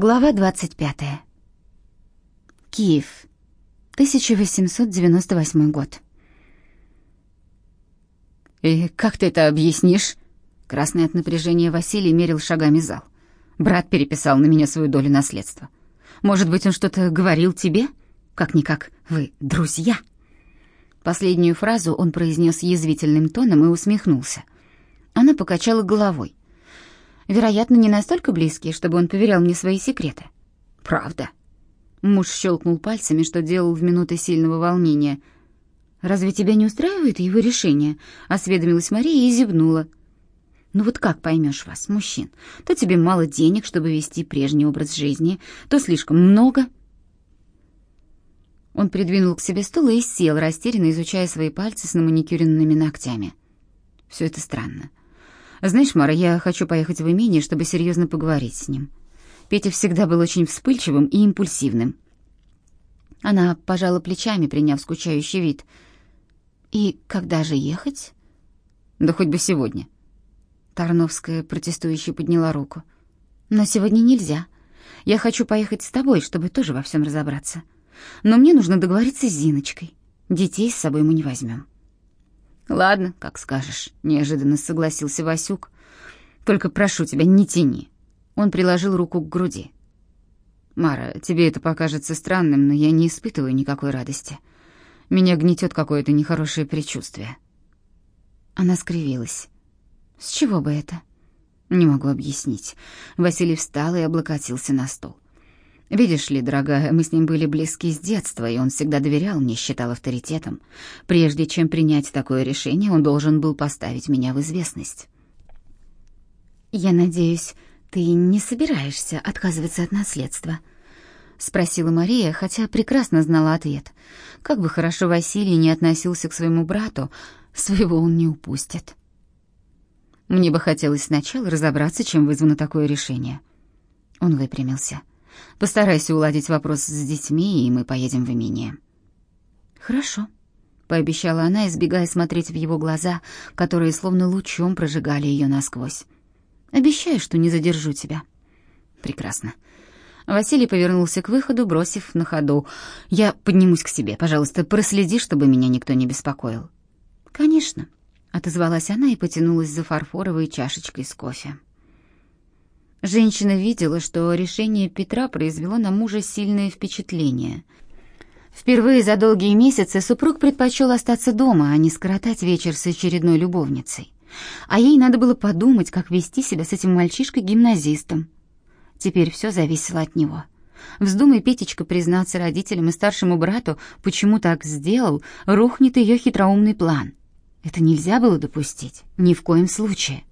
Глава 25. Киев. 1898 год. «И как ты это объяснишь?» Красный от напряжения Василий мерил шагами зал. «Брат переписал на меня свою долю наследства. Может быть, он что-то говорил тебе? Как-никак, вы друзья». Последнюю фразу он произнес язвительным тоном и усмехнулся. Она покачала головой. Вероятно, не настолько близкие, чтобы он поверял мне свои секреты. Правда. Муж щелкнул пальцами, что делал в минуты сильного волнения. «Разве тебя не устраивает его решение?» — осведомилась Мария и зевнула. «Ну вот как поймешь вас, мужчин? То тебе мало денег, чтобы вести прежний образ жизни, то слишком много». Он придвинул к себе стул и сел, растерянно изучая свои пальцы с наманикюренными ногтями. Все это странно. Знаешь, Мара, я хочу поехать в имение, чтобы серьезно поговорить с ним. Петя всегда был очень вспыльчивым и импульсивным. Она пожала плечами, приняв скучающий вид. И когда же ехать? Да хоть бы сегодня. Тарновская протестующе подняла руку. Но сегодня нельзя. Я хочу поехать с тобой, чтобы тоже во всем разобраться. Но мне нужно договориться с Зиночкой. Детей с собой мы не возьмем. «Ладно, как скажешь», — неожиданно согласился Васюк. «Только прошу тебя, не тяни». Он приложил руку к груди. «Мара, тебе это покажется странным, но я не испытываю никакой радости. Меня гнетет какое-то нехорошее предчувствие». Она скривилась. «С чего бы это?» «Не могу объяснить». Василий встал и облокотился на стол. Видишь ли, дорогая, мы с ним были близки с детства, и он всегда доверял мне, считал авторитетом. Прежде чем принять такое решение, он должен был поставить меня в известность. Я надеюсь, ты не собираешься отказываться от наследства, спросила Мария, хотя прекрасно знала ответ. Как бы хорошо Василий не относился к своему брату, своего он не упустит. Мне бы хотелось сначала разобраться, чем вызвано такое решение. Он выпрямился. Постарайся уладить вопрос с детьми, и мы поедем в имение». «Хорошо», — пообещала она, избегая смотреть в его глаза, которые словно лучом прожигали ее насквозь. «Обещаю, что не задержу тебя». «Прекрасно». Василий повернулся к выходу, бросив на ходу. «Я поднимусь к себе. Пожалуйста, проследи, чтобы меня никто не беспокоил». «Конечно», — отозвалась она и потянулась за фарфоровой чашечкой с кофе. Женщина видела, что решение Петра произвело на мужа сильное впечатление. Впервые за долгие месяцы супруг предпочел остаться дома, а не скоротать вечер с очередной любовницей. А ей надо было подумать, как вести себя с этим мальчишкой-гимназистом. Теперь все зависело от него. Вздумай Петечка признаться родителям и старшему брату, почему так сделал, рухнет ее хитроумный план. Это нельзя было допустить, ни в коем случае.